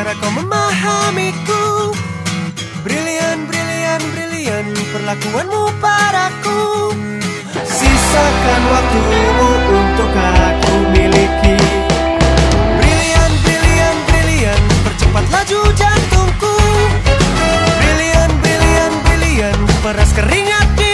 cara kau memahamiku. Brilian, brilian, brilian perlakuanmu padaku. Sisakan waktumu untuk aku miliki. Brilian, brilian, brilian percepat laju jantungku. Brilian, brilian, brilian peras keringat di